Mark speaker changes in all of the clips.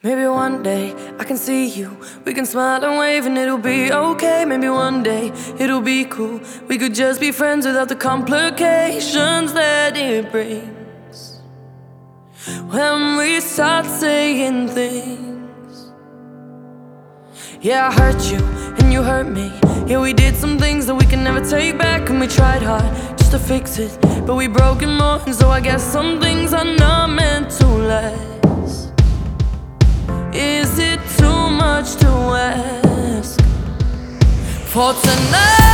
Speaker 1: Maybe one day I can see you. We can smile and wave and it'll be okay. Maybe one day it'll be cool. We could just be friends without the complications that it brings. When we start saying things. Yeah, I hurt you and you hurt me. Yeah, we did some things that we can never take back. And we tried hard just to fix it. But we broke it more. And so I guess some things are for tonight?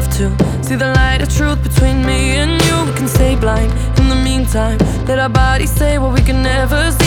Speaker 1: Have to see the light of truth between me and you. We can stay blind in the meantime. Let our bodies say what we can never seem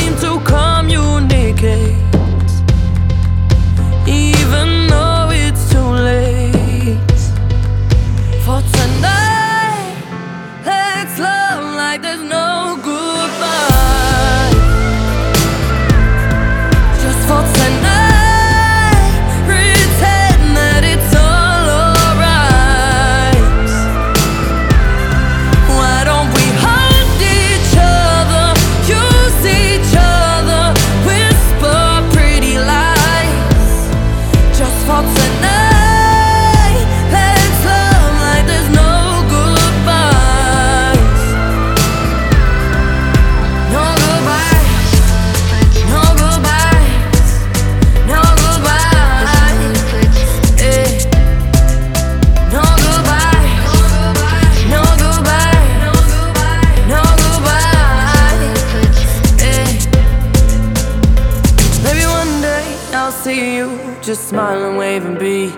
Speaker 1: see you, just smile and wave and be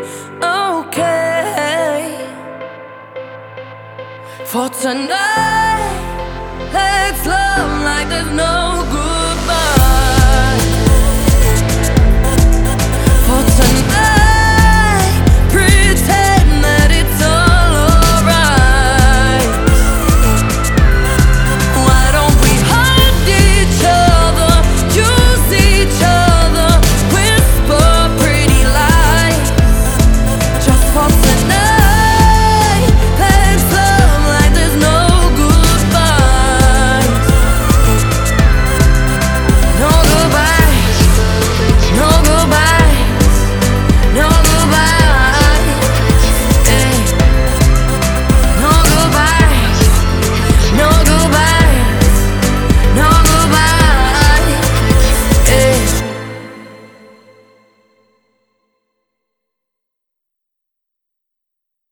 Speaker 1: okay. For tonight, let's love like there's no